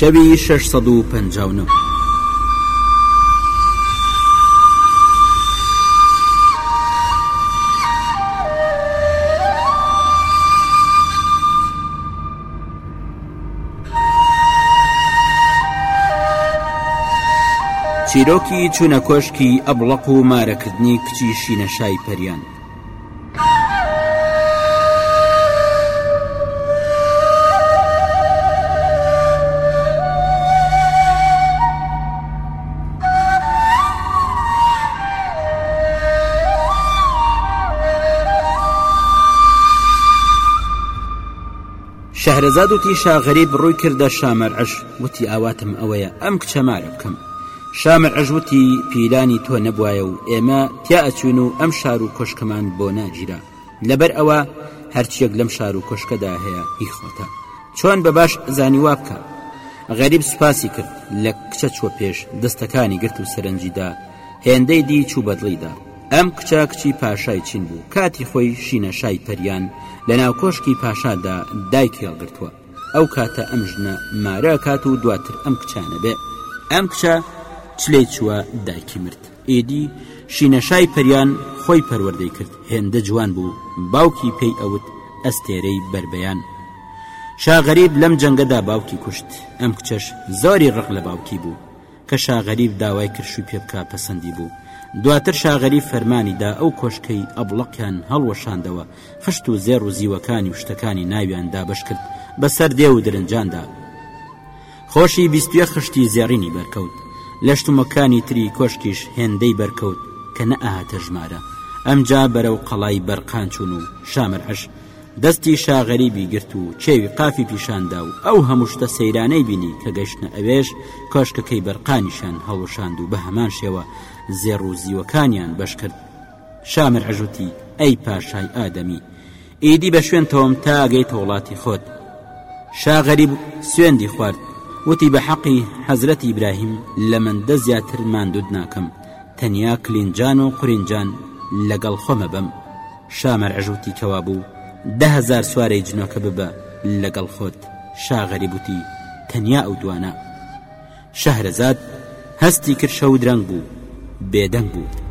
شەوی شەش سەد و پەنجا و نۆ چیرۆکی چوونە کۆشکی ئەبڵەق و مارەکردنی کچی شینەشای پەریان شەهرەزاد وتی شاغەریب ڕووی کردە شامەرعش وتی ئاواتم ئەوەیە ئەم کچەمارە بکەم شامەرعش وتی پیلانی تۆ نەبوایە و ئێمە تیا ئەچوون و ئەم شار و کۆشکەمان بۆ ناگیرا لەبەر ئەوە هەرچیەک لەم شار و کۆشکەدا هەیە هی خۆتە چۆن بە باش زانی وا بکە غەریب سوپاسی کرد لە کچە چوە پێش دەستەکانی گرت و سەرنجیدا هێندەی دی چوو بەدڵیدا ئەم کچە کچی پاشای چین بوو کاتی خۆی شینە شای پەریان لە ناو کۆشکی پاشادا دایکی هەڵگرتووە ئەو کاتە ئەم ژنە مارە کات و دواتر ئەم کچانە بێ ئەم کچە چلەی چووە دایکی مرد ئیدی شینەشای پەریان خۆی پەروەردەی کرد هێندە جوان بوو باوکی پێی ئەوت ئەستێرەی بربەیان شاغەریب لەم جەنگەدا باوکی کوشت ئەم کچەش زۆری ڕق لە باوکی بوو کە شاغەریب داوای کرشوی پێ بکە پەسەندی بوو دواتر شاغەری فەرمانیدا ئەو کۆشکەی ئەبڵەقیان هەڵوەشاندەوە خشت و زێر و زیوەکانی و شتەکانی ناویان دابش کرد بەسەر دێ و درنجاندا خۆشی بیست یەک خشتی زێڕینی بەرکەوت، لە شتومەکانی تری کۆشکیش هێندەی بەرکەوت کە نەئەهاتە ژمارە، ئەمجا بەرەو قەڵای بەرقان چوون و شامرعش دەستی شا غەریبی گرت و کێوی قافی پیشان دا و ئەو هەموو شتە سەیرانەی بینی کە گەشتنە ئەوێش کۆشکەکەی بەرقانیشیان هەڵوەشاند و بە هەمان شێوە زێڕ و زیوەکانیان بەش کرد شامرعش وتی ئەی پاشای ئادەمی ئیدی بە شوێن تەوەم تا ئەگەیتە وڵاتی خۆت شا غەریب سوێندی خوارد وتی بە حەقی حەزرەتی ئیبراهیم لە مندە زیاتر ماندود ناکەم تەنیا کلینجان و قورینجان لەگەڵ خۆمە بم شامەر عژوتی کەوا بوو دههزار سوارەی جنۆکە ببە لەگەڵ خۆت شاغەری بوتی تەنیا ئەو دوانە شەهرەزاد هەستی کرد شەو درەنگ بوو بێدەنگ بوو.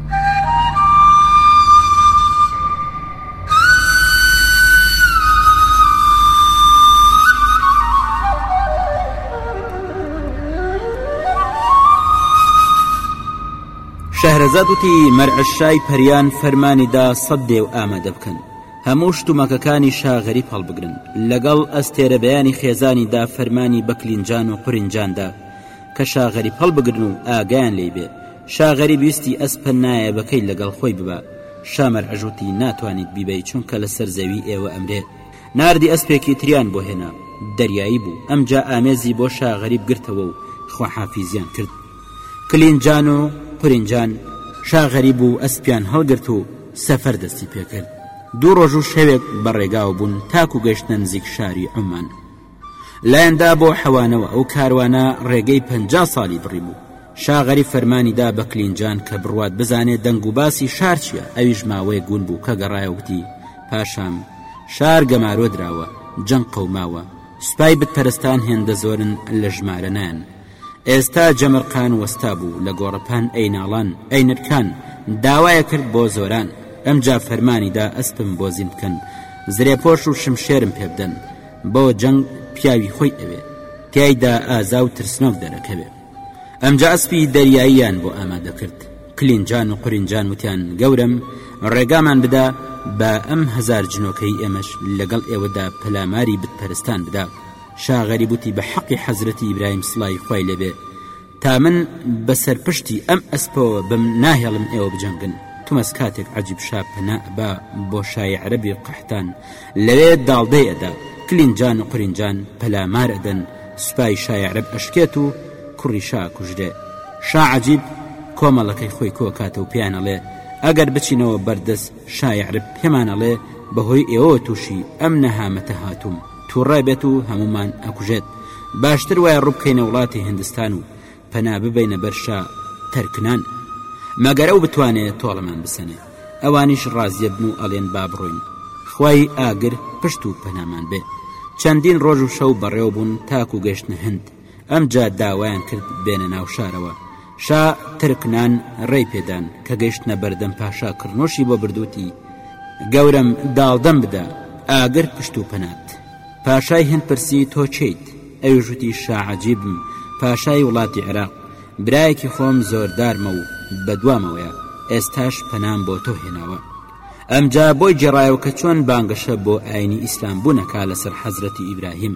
شەهرەزاد وتی مەرعشای پەریان فەرمانی دا سەد دێو ئامادە بکەن هەموو شتومەکەکانی شاغەری هەڵبگرن لەگەڵ ئەستێرە بەیانی خێزانی دا فەرمانی بەکلینجان و قرینجاندا کە شا غەریب هەڵبگرن و ئاگایان لێی بێ. شا غەریب ویستی ئەسپە نایەبەکەی لەگەڵ خۆی ببا. شا مەرعش وتی، ناتوانیت بیبەی چونکە لەسەر زەوی ئێوە ئەمرێ. ناردی ئەسپێکی تریان بۆ هێنا. دەریایی بوو. ئەمجا ئامێزی بۆ شا غەریب گرتەوە و خواحافیزیان کرد. کلینجان و قورینجان شا غەریب و ئەسپیان هەڵگرت و سەفەر دەستی پێکرد. دوو ڕۆژ و شەوێک بە ڕێگاوە بوون تاکو گەشتنە نزیک شاری عوممان. لایان دا بۆ حەوانەوە ئەو کاروانە ڕێگەی پەنجا ساڵی بڕی بوو شا غەریب فەرمانی دا بە کلینجان کە بڕوات بزانێ دەنگ و باسی شار چییە ئەویش ماوەیەک ون بوو کە گەڕایەوە گوتی پاشام شار گەمارۆ دراوە جەنگ قەوماوە سوپای بتپەرستان هێندە زۆرن لە ژمارە نایەن ئێستا جەمەرقان وەستا بوو لە گۆڕەپان ئەی ناڵان ئەی نرکان داوایە کرد بۆ زۆران ئەمجا فەرمانی دا ئەسپم بۆ زین بکەن زرێپۆش و شمشێرم پێ بدەن بۆ جەنگ پیاوی خۆی ئەوێ تیایدا ئازا و ترسنۆک دەرەکەوێ ئەمجا ئەسپی دەریاییان بۆ ئامادە کرد کلینجان و قورینجان وتیان گەورم ڕێگامان بدا بە ئەم هەزار جنۆکەی ئێمەش لەگەڵ ئێوەدا پەلاماری بتپەرستان بدا شا غەریب وتی بە حەقی حەزرەتی ئیبراهیم سڵاوی خوای لێ بێ تا من بە سەر پشتی ئەم ئەسپەوە بم ناهێڵم ئێوە بجەنگن تومەز کاتێک عەجیب شا پەنا ئەبا بۆ شای عەرەبی قەحتان لەوێ داڵدەی ئەدا کلینجان و قرینجان پەلامار ئەدەن سوپای شای عەرەب ئەشکێت و کوڕی شا کوژرێ شا عەجیب کۆمەڵەکەی خۆی کۆکاتە و پێیان ئەڵێ ئەگەر بچینەوە بەردەست شای عەرب پێمانەڵێ بەهۆی ئێوە تووشی ئەم نەهامەتە هاتووم توڕە بێت و هەمومان ئەکوژێت باشتر وایە ڕوبکەینە وڵاتی هندستان و پەنا ببینە بەرشا تەرکنان مەگەر ئەو بتوانێت تۆڵەمان بسەنێ ئەوانیش ڕازیەبن و ئەلێن با بڕۆین خی ئاگر پشت و پەنامان بێ چەندین ڕۆژ و شەو بەڕێوە بوون تاکو گەشتنە هەند ئەمجا داوایان کرد بێنە ناو شارەوە. شا ترکنان ڕێی پێدان. کە گەیشتنە بەردەم پاشا کڕنۆشی بۆ برد وتی، گەورەم داڵدەم بدە، ئاگر پشت و پەنات. پاشای هند پرسی، تۆ کێیت؟ ئەویش وتی، شا عەجیبم، پاشای وڵاتی عێراق، برایەکی خۆم زۆردارمە و بە دوامەوەیە، ئێستاش پەنام بۆ تۆ هێناوە. ئەمجا بۆی گێڕایەوە کە چۆن بانگەشە بۆ ئایینی ئیسلام بوون ئەکا لەسەر حەزرەتی ئیبراهیم.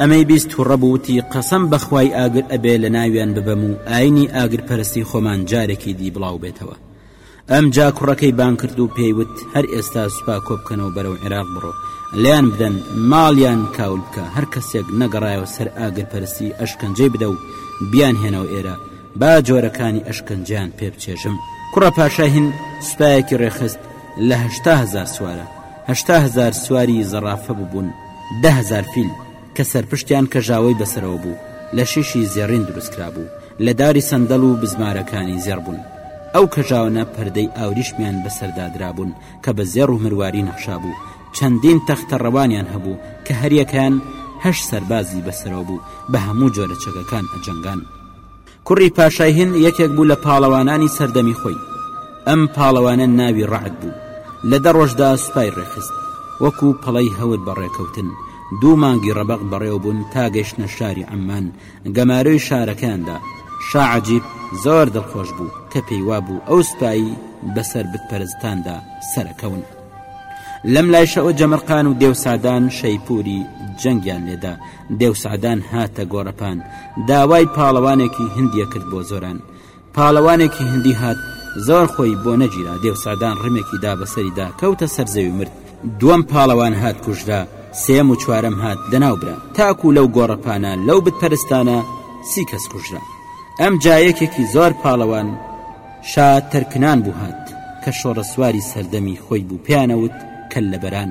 ئەمەی بیست توڕە بوو وتی قەسەم بەخوای ئاگر ئەبێ لەناویان ببەم و ئاینی ئاگر پەرستی خۆمان جارێکی دی بڵاو بێتەوە ئەمجا کوڕەکەی بانگ کرد و پێی وت هەر ئێستا سوپا کۆبکەنەوە بەرەو عێراق بڕۆ لێیان بدەن ماڵیان کاول بکە هەر کەسێک نەگەڕایەوە سەر ئاگر پەرستی ئەشکەنجەی بدە و بیان هێنەوە ئێرە با جۆرەکانی ئەشکەنجیان پێ بچێژم کوڕە پاشای هند سوپایەکی ڕێخست لە هەشتا هەزار سوارە هەشتا هەزار سواری زەڕافە ببوون دە هەزار فیل کە سەرپشتیان کەژاوەی بەسەرەوە بوو، لە شیشی زێڕین دروست کرابوو، لە داری سەندەڵ و بزمارەکانی زێڕ بوون. ئەو کەژاوانە پەردەی ئاوریشمیان بەسەردا درابوون کە بە زێڕ و مرواری نەخشابوو. چەندین تەختەڕەوانیان هەبوو کە هەریەکەیان هەشت سەربازی بەسەرەوە بوو، بە هەموو جۆرە چەکەکان ئەجەنگان. کوڕی پاشای هند یەکێک بوو لە پاڵەوانانی سەردەمی خۆی ئەم پاڵەوانە ناوی ڕعد بوو لە دە ڕۆژدا سوپای ڕێخست وەکو پەڵەی هەور بەڕێکەوتن دوو مانگی ڕەبق بەڕێو بوون تا گەشتە شاری ئەممان گەمارۆی شارەکاندا شاعجیب زۆر دڵخۆش بوو کە پێیوا بوو ئەو سوپایی بەسەر بتپەرستاندا سەرەکەون لەم لایشەوە جەمرقان و دێوسادان شەیپوری جەنگیان لێدا دێو سەعدان هاتە گۆڕەپان داوای پاڵەوانێکی هندیە کرد بۆ زۆران پاڵەوانێکی هندی هات زۆر خۆی بۆ نەگیرا دێو سەعدان ڕمێکی دا بەسەریدا کەوتە سەرزەوی مرد دووەم پاڵەوان هات کوژرا سێم و چوارەم هات لەناو برا تاکو لەو گۆڕەپانە لەو بتپەرستانە سی کەس کوژرا ئەم جایەکێکی زۆر پاڵەوان شا تەرکنان بوو هات کە شۆڕە سواری سەردەمی خۆی بوو پیانەوت کە لەبەران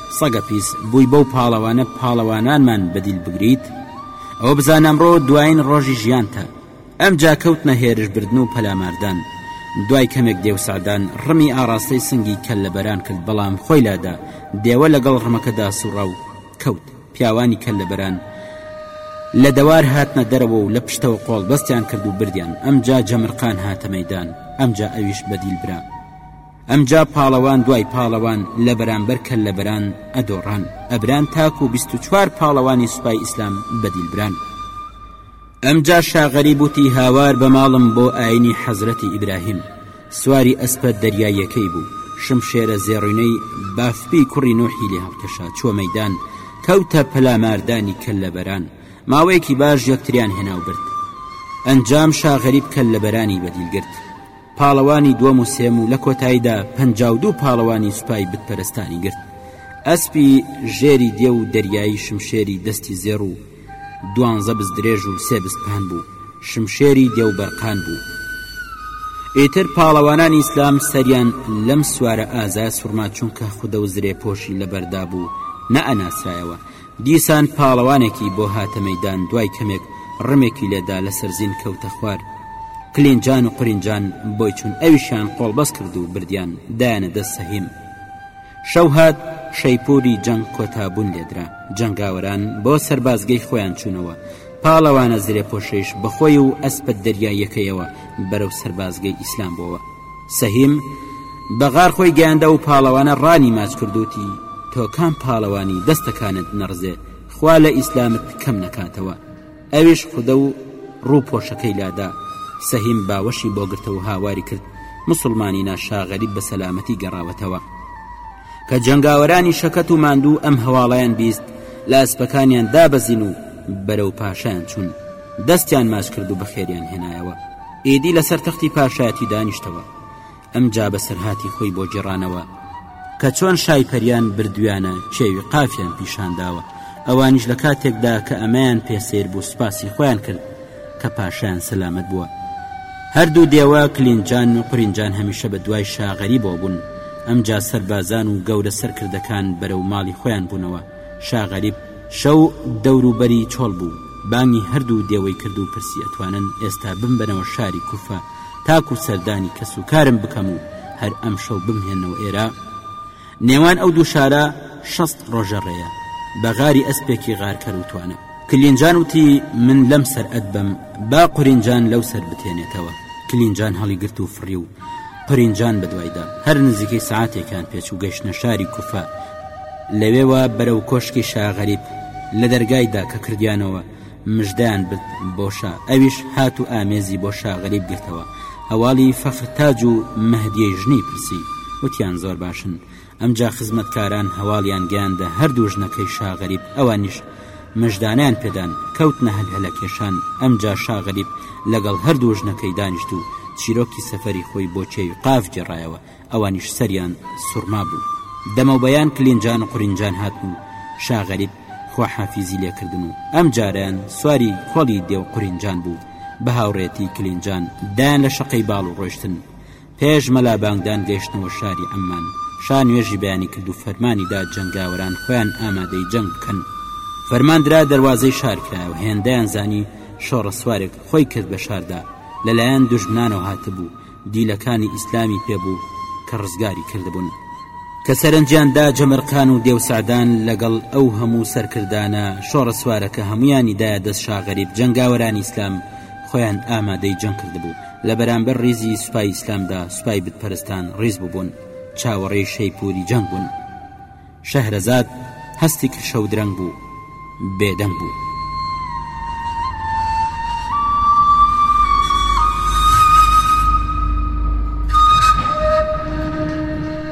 سەگە پیس بوی بەو پاڵەوانە پاڵەوانانمان بەدیل بگریت ئەوە بزانە ئەمڕۆ دواین ڕۆژی ژیانتە ئەمجا کەوتنە هێرش بردن و پەلاماردان دوای کەمێک دێوسادان ڕمی ئاڕاستەی سنگی کەل لە بەران کرد بەڵام خۆی لادا دێوە لەگەڵ ڕمەکەدا سوڕا و کەوت پیاوانی کەل لە بەران لە دەوار هاتنە دەرەوە و لە پشتەوە قۆڵ بەستیان کرد و بردیان ئەمجا جەمرقان هاتە مەدان ئەمجا ئەویش بەدیل برا ئەمجا پاڵەوان دوای پاڵەوان لە بەرامبەر کەللەبەران ئەدۆڕان ئەبران تاکو بیست و چوار پاڵەوانی سوپای ئیسلام بە دیل بران. ئەمجا شا غەریب وتی هاوار بە ماڵم بۆ ئاینی حەزرەتی ئیبراهیم. سواری ئەسپە دەریاییەکەی بوو، شمشێرە زێڕینەی بافپی کوڕی نوحی لێ هەڵکێشا چووە مەیدان، کەوتە پەلاماردانی کەللەبەران، ماوەیەکی باش یەکتریان هێناو برد. ئەنجام شا غەریب کەللەبەرانی بە دیل گرت. پاڵەوانی دووەم و سێم و لە کۆتاییدا پەنجا و دوو پاڵەوانی سوپای بتپەرستانی گرت، ئەسپی ژێری دێو و دەریایی شمشێری دەستی زێڕ و دوانزە بز درێژ و سێ بز پان بوو، شمشێری دێو بەرقان بوو. ئیتر پاڵەوانانی ئیسلام سەریان لەم سوارە ئازایە سوڕما چونکە خدە و زرێپۆشی لەبەردا بوو نەئەناسرایەوە، دیسان پاڵەوانێکی بۆ هاتە مەیدان دوای کەمێک ڕمێکی لێدا لەسەر زین کەوتە خوار قلینجان و قرینجان بۆی چون ئەویشیان قۆڵبەست کرد و بردیان دایانە دەست سەهیم شەو هات شەیپوری جەنگ کۆتا بوون لێدرا جەنگاوەران بۆ سەربازگەی خۆیان چوونەوە پاڵەوانە زرێپۆشەیش بەخۆی و ئەسپە دەریاییەکەیەوە بەرەو سەربازگەی ئیسلام بۆوە سەهیم بە غار خۆی گەیاندە ئەو پاڵەوانە ڕانی ماچ کرد و وتی تۆ کام پاڵەوانی دەستەکانت نەڕزێ خوا لە ئیسلامت کەم نەکاتەوە ئەویش خودە و ڕوو پۆشەکەی لادا سەهیم باوەشی بۆ گرتە و هاواری کرد مسلمانی نا شاغەریب بە سەلامەتی گەڕاوەتەوە کە جەنگاوەرانی شەکەت و ماندوو ئەم هەواڵیان بیست لە ئەسپەکانیان دابەزین و بەرەو پاشان چوون دەستیان ماچ کرد و بەخێریان هێنایەوە ئیدی لەسەر تەختی پاشایەتی دانیشتەوە ئەمجا بەسەرهاتی خۆی بۆ گێڕانەوە کە چۆن شای پەریان بردویانە کێوی قافیان پیشانداوە ئەوانیش لە کاتێکدا کە ئەمەیان پێسیر بوو سوپاسی خۆیان کرد کە پاشیان سەلامت بووە هەردوو دێوە کلینجان و قرینجان هەمیشە بە دوای شاغەری بۆ بوون ئەمجا سەربازان و گەورە سەرکردەکان بەرەو ماڵی خۆیان بوونەوە شا غەریب شەو دەور و بەری چۆڵ بوو، بانگی هەردوو دێوەی کرد و پرسی ئەتوانن ئێستا بمبەنەوە شاری کوفە تاکو سەردانی کەس و کارم بکەم و هەر ئەمشەو بمهێننەوە ئێرە؟ نێوان ئەو دوو شارە شەست ڕۆژە ڕێیە، بە غاری ئەسپێکی غارکەر و توانە. کلینجان وتی، من لەم سەر ئەتبەم، با قورینجان لەو سەر بتهێنێتەوە. کلینجان هەڵیگرت و فڕی و. پرینجان بەدوایدا هەر نزیکەی سعاتێکیان پێچ و گەشتە شاری کوفە لەوێوە بەرەو کۆشکی شاغەریب لە دەرگایدا کە کردیانەوە مژدان بت بۆشە ئەویش هات و ئامێزی بۆ شاغەریب گرتەوە هەواڵی فەخر تاج و مەهدیەی ژنی پرسی وتیان زۆر باشن ئەمجا خزمەتکاران هەواڵیان گەیاندە هەردوو ژنەکەی شا غەریب ئەوانیش مژدانیان پێدان کەوتنە هەلهەلە کێشان ئەمجا شا غەریب لەگەڵ هەردوو ژنەکەی دانیشت و چیرۆکی سەفەری خۆی بۆ کێوی قاف گێڕایەوە ئەوانیش سەریان سوڕما بوو دەمەوبەیان کلینجان و قورینجان هاتن و شا غەریب خواحافیزی لێکردن و ئەم جارەیان سواری کۆڵی دێو قورینجان بوو بە هاوڕێتی کلینجان دایان لە شەقەی باڵ و ڕۆشتن پێش مەلا بانگدان گەیشتنەوە شاری عەممان، شا نوێژی بەیانی کرد و فەرمانی دا جەنگاوەران خۆیان ئامادەی جەنگ بکەن، فەرمان درا دەروازەی شار کرایەوە، هێندەیان زانی شۆڕەسوارێک خۆی کرد بە شاردا لە لایەن دوژمنانەوە هاتبوو، دیلەکانی ئیسلامی پێ بوو کە ڕزگاری کردبوون. کە سەرنجیان دا جەمەرقان و دێو سەعدان لەگەڵ ئەو هەموو سەرکردانە شۆڕەسوارەکە هەموویانی دایە دەست شا غەریب، جەنگاوەرانی ئیسلام خۆیان ئامادەی جەنگ کردبوو، لە بەرامبەر ڕیزی سوپای ئیسلامدا سوپای بت پەرستان ڕیز ببوون چاوەڕێی شەیپووری جەنگ بوون شەهرەزاد هەستی کرد شەو درەنگ بوو بێدەنگ بوو.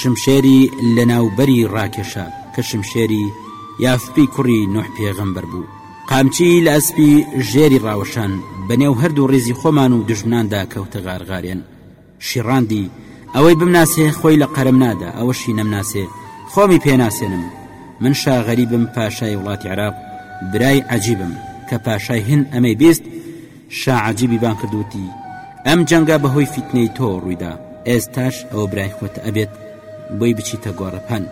شمشێری لەناوبەری ڕاکێشا، کە شمشێری یافپی کوڕی نوح پێغەمبەر بوو، قامچیی لە ئەسپی ژێری ڕاوەشان، بەنێو هەردوو ڕیزی خۆمان و دوژمناندا کەوتە غارغارێن. شیڕاندی، ئەوەی بمناسێ خۆی لە قەرەم نادا، ئەوەشی نەمناسێ، خۆمی پێ ناسێنم. من شا غەریبم پاشای وڵاتی عێراق، برای عەجیبم، کە پاشای هند ئەمەی بیست، شا عەجیبی بان کرد وتی ئەم جەنگە بەهۆی فیتنەی تۆ ڕوویدا ئێستاش ئەوە برای خۆت ئەبێت بۆی بچیتە گۆڕەپان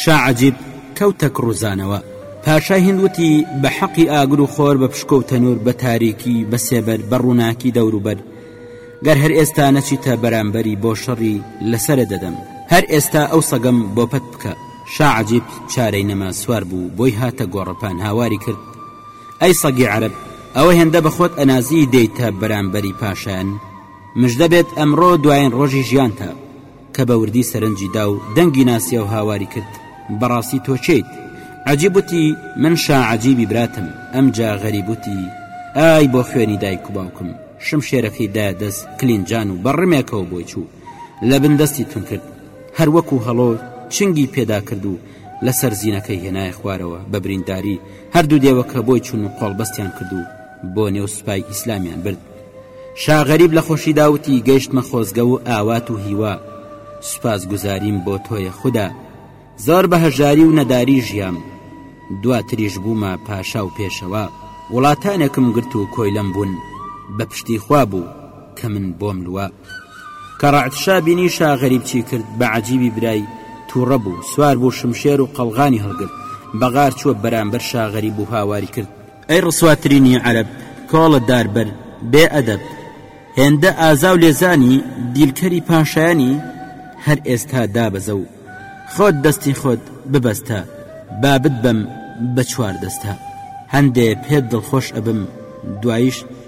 شا عەجیب کەوتە کڕوزانەوە پاشای هیند وتی بە حەقی ئاگر و خۆر بە پشکۆ و تەنور بە تاریکی بە سێبەر بە ڕووناکی دەوروبەر گەر هەر ئێستا نەچیتە بەرامبەری بۆ شەڕی لەسرە دەدەم هەر ئێستا ئەو سەگەم بۆ پەت بکە شا عەجیب چارەی نەما سوار بوو بۆی هاتە گۆڕەپان هاواری کرد ئەی سەگی عەرەب ئەوە هێندە بەخۆت ئەنازی دێیتە بەرامبەری پاشایان مژدە بێت ئەمڕۆ دوایین ڕۆژی ژیانتە کە بە وردی سەرنجی دا و دەنگی ناسیاو هاواری کرد بەڕاستی تۆ کێیت عەجیب وتی من شا عەجیبی براتم ئەمجا غەریب وتی ئای بۆ خوێنی دایک و باوکم شمشێرەکەی دا دەست کلینجان و بە ڕمێکەوە بۆی چوو لە بن دەستی توند کرد هەر وەکو هەڵۆ چنگی پێدا کرد و لەسەر زینەکەی هێنایە خوارەوە بە برینداری هەردوو دێوەکە بۆی چون و قۆڵبەستیان کرد و بۆ نێو سوپای ئیسلامیان برد شاغەریب لە خۆشی داوتی گەیشتمە خۆزگە و ئاوات و هیوا سوپاس گوزاریم بۆ تۆیە خودا زۆر بە هەژاری و نەداری ژیام، دواتریش بوومە پاشا و پێشەوا، وڵاتانێکم گرت و کۆیلەم بوون، بە پشتی خوا بوو کە من بۆم لوا. کە ڕەعد شا بینی شا غەریب چی کرد، بە عەجیبی برای، تووڕە بوو، سوار بوو شمشێر و قەڵغانی هەڵگرت، بە غار چووە بەرامبەر شا غەریب و هاواری کرد، ئەی ڕسواترینی عەرەب کۆڵە دار بەر بێ ئەدەب هێندە ئازا و لێزانی دیلکەری پاشایانی هەر ئێستا دابەزە و خۆت دەستی خۆت ببەستە با بتبەم بە چوار دەستە هەندێ پێت دڵخۆش ئەبم دوایش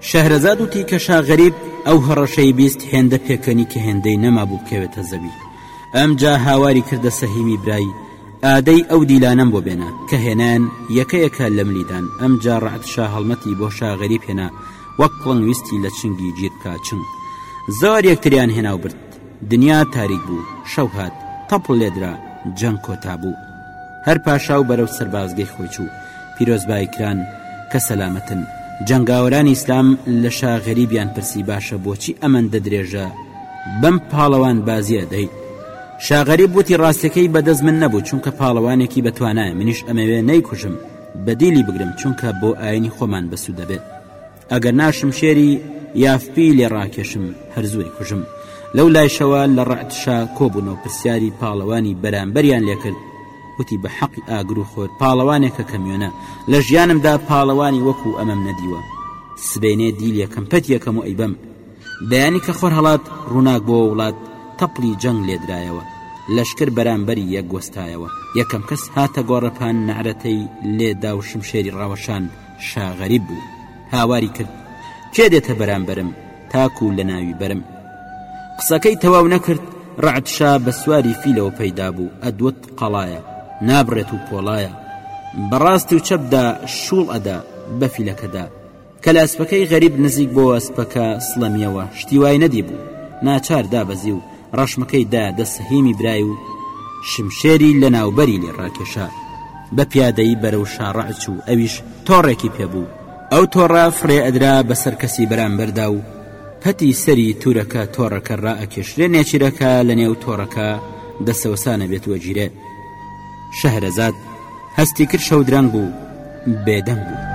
شەهرەزاد وتی کە شا غەریب ئەو هەڕەشەی بیست هێندە پێکەنی کە هێندەی نەمابوو بکەوێتە زەوی. ئەمجا هاواری کردە سەهیمی برای، ئادەی ئەو دیلانەم بۆ بێنە، کە هێنایان یەکە یەکە لە ملی دان، ئەمجا ڕەعد شا هەڵمەتی بۆ شا غەریب هێنا وەک کوڵنگ ویستی لە چنگی گیر بکا چنگ. زۆر یەکتریان هێنا و برد. دنیا تاریک بوو، شەو هات، تەپڵ لێدرا، جەنگ کۆتا بوو. هەر پاشا و بەرەو سەربازگەی خۆی چوو. پیرۆزبایی کران کە سەلامەتن. جەنگاوەرانی ئیسلام لە شا غەریبیان پرسی باشە بۆچی ئەمەندە درێژە بەم پاڵەوانبازییە دەیت؟ شا غەریب وتی ڕاستەکەی بە دەست من نەبوو چونکە پاڵەوانێکی بە توانایە منیش ئەمەوێ نەیکوژم بەدیلی بگرم چونکە بۆ ئاینی خۆمان بەسوود دەبێت. ئەگەر نا شمشێری یافپی لێ ڕاکێشم هەر زووی کوژم لەو لایشەوە لە ڕعتشا کۆبوونەوە پرسیاری پاڵەوانی بەرامبەریان لێکرد وتی بە حەقی ئاگر و خۆر پاڵەوانێکە کەمیۆنە لە ژیانمدا پاڵەوانی وەکو ئەمەم نەدیوە سبەینێ دیل یەکەم پەت یەکەم و ئەیبەم بەیانی کە خۆر هەڵات ڕووناک بۆ وڵات تەپڵی جەنگ لێدرایەوە لەشکر بەرامبەری یەک گۆستایەوە یەکەم کەس هاتە گۆڕەپان نەعرەتەی لێدا و شمشێری ڕاوەشان شا غەریب بوو هاواری کرد کێ دێتە بەرامبەرم تاکو لە ناوی بەرم قسەکەی تەواو نەکرد ڕعد شا بە سواری فیلەوە پەیدا بوو ئەدوت قەڵایە نابڕێت و پۆڵایە بەڕاستی و چەپدا شوڵ ئەدا بە فیلەکەدا کە لاسپەکەی غەریب نزیک بۆ ئەسپەکە سڵەمیەوە شتی وای نەدی بوو ناچار دابەزی و ڕەشمەکەی دا دەست هیمی برای و شمشێری لە ناوبەری لێ ڕاکێشا بە پیادەی بەرەو شاڕع چوو ئەویش تۆڕێکی پێبوو ئەو تۆڕە فڕێ ئەدرا بەسەر کەسی بەرامبەردا و پەتی سەری تورەکە تۆڕەکە ڕائەکێشرێ نێچیرەکە لە نێو تۆڕەکە دەسەوەسانە بێت وەگیرێ شەهرەزاد هەستی کرد شەودرەنگ بوو بێدەنگ بوو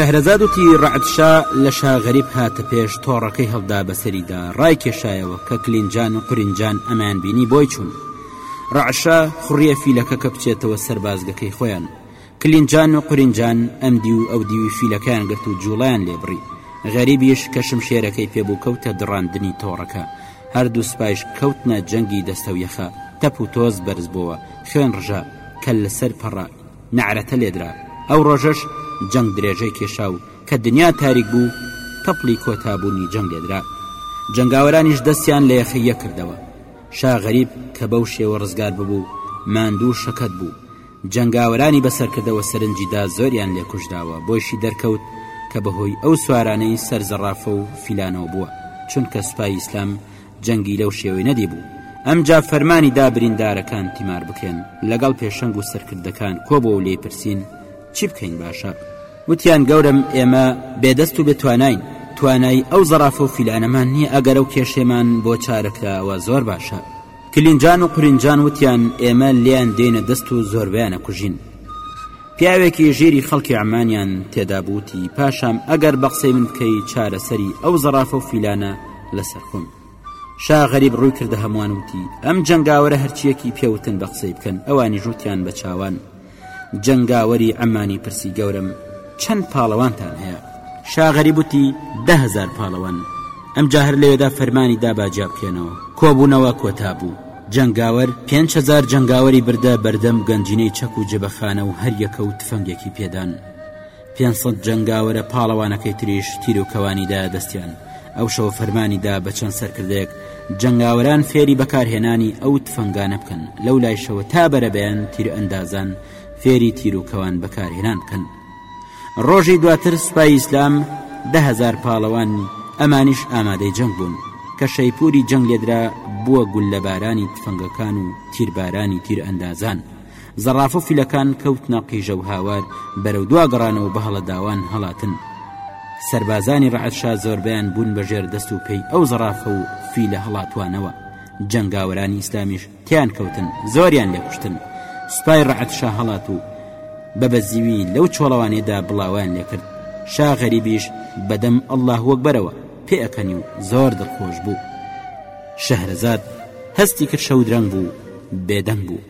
شەهرەزاد وتی ڕعدشا لە شا غەریب هاتە پێش تۆڕەکەی هەڵدا بەسەریدا ڕای کێشایەوە کە کلینجان و قرینجان ئەمان بینی بۆی چوون ڕەعشە خوڕیە فیلەکە کە بچێتەوە سەر بازگەکەی خۆیان کلینجان و قورینجان ئەم دیو ئەو دیوی فیلەکەیان گرت و جوڵەیان لێبڕی غەریبیش کە شمشێرەکەی پێبوو کەوتە دڕاندنی تۆڕەکە هەردوو سپایش کەوتنە جەنگی دەستەو یەخە تەپ و تۆز بەرز بۆوە خوێن ڕژا کەل لەسەر پەڕە نەعرەتە لێدرا ئەو ڕۆژەش جەنگ درێژەی کێشا و کە دنیا تاریک بوو تەپڵی کۆتابوونی جەنگ لێدرا جەنگاوەرانیش دەستیان لە یەخەیە کردەوە شا غەریب کە بەو شێوە ڕزگار ببوو ماندوو شەکەت بوو، جەنگاوەرانی بە سەرکردەوە سەرنجی دا زۆریان لێ کوژراوە، بۆیشی دەرکەوت کە بە هۆی ئەو سوارانەی سەر زەڕافە و فیلانەوە بووە، چونکە سوپای ئیسلام جەنگی لەو شێوەی نەدیبوو، ئەمجا فەرمانی دا بریندارەکان تیمار بکرێن، لەگەڵ پێشەنگ و سەرکردەکان کۆبووە و لێی پرسین چی بکەین باشە؟ وتیان گەورەم ئێمە بێ دەست و بێ تواناین توانای ئەو زەڕافە و فیلانەمان نیە ئەگەر ئەو کێشەیەمان بۆ چارەکرا ئەوە زۆر باشە کلینجان و قولینجان وتیان ئێمە لێیان دێینە دەست و زۆربەیان ئەکوژین پیاوێکی ژیری خەڵکی عەمانیان تێدا بوو وتی پاشام ئەگەر بە قسەی من بکەی چارەسەری ئەو زەڕافە و فیلانە لەسەر خۆم شا غەریب ڕووی کردە هەمووان وتی ئەم جەنگاوەرە هەرچیەکی پێوتن بە قسەی بکەن ئەوانیش وتیان بە چاوان جەنگاوەری عەمانی پرسی گەورەم چەند پاڵەوانتان هەیە؟ شا غەریب وتی، دە هەزار پاڵەوان. ئەمجا هەر لەوێدا فەرمانی دا با جیا بکرێنەوە. کۆبوونەوە کۆتا بوو. جەنگاوەر پێنج هەزار جەنگاوەری بردە بەردەم گەنجینەی چەک و جبەخانە و هەریەکە و تفەنگێکی پێدان. پێنج سەد جەنگاوەرە پاڵەوانەکەی تریش تیر و کەوانی دا دەستیان ئەو شەوە فەرمانی دا بە چەند سەرکردەیەک جەنگاوەران فێری بەکارهێنانی ئەو تفەنگانە بکەن لەو لایشەوە تا بەرەبەیان تیر ئەندازان فێری تیر و کەوان بەکارهێنان بکەن ڕۆژی دواتر سوپای ئیسلام دههزار پاڵەوان ئەمانیش ئامادەی جەنگ بوون کە شەیپوری جەنگ لێدرا بووە گوللەبارانی تفەنگەکان و تیربارانی تیر ئەندازان زەڕافو فیلەکان کەوتنە قیژەو هاوار بەرەو دوا گەڕانەوە بەهەڵە داوان هەڵاتن سەربازانی ڕەعد شا زۆربەیان بون بەژێر دەست و پێی ئەو زەڕافەو فیلە هەڵاتوانەوە جەنگاوەرانی ئیسلامیش تێیان کەوتن زۆریان لێ کوشتن سوپای ڕەعد شا هەڵات و بە بەزیوی لەو چۆڵەوانێدا بڵاوەیان لێ کرد شا غەریبیش بەدەم اللە وەکبەرەوە پێ ئەکەنی و زۆر دڵخۆش بوو شەهرەزاد هەستی کرد شەودرەنگ بوو بێدەنگ بوو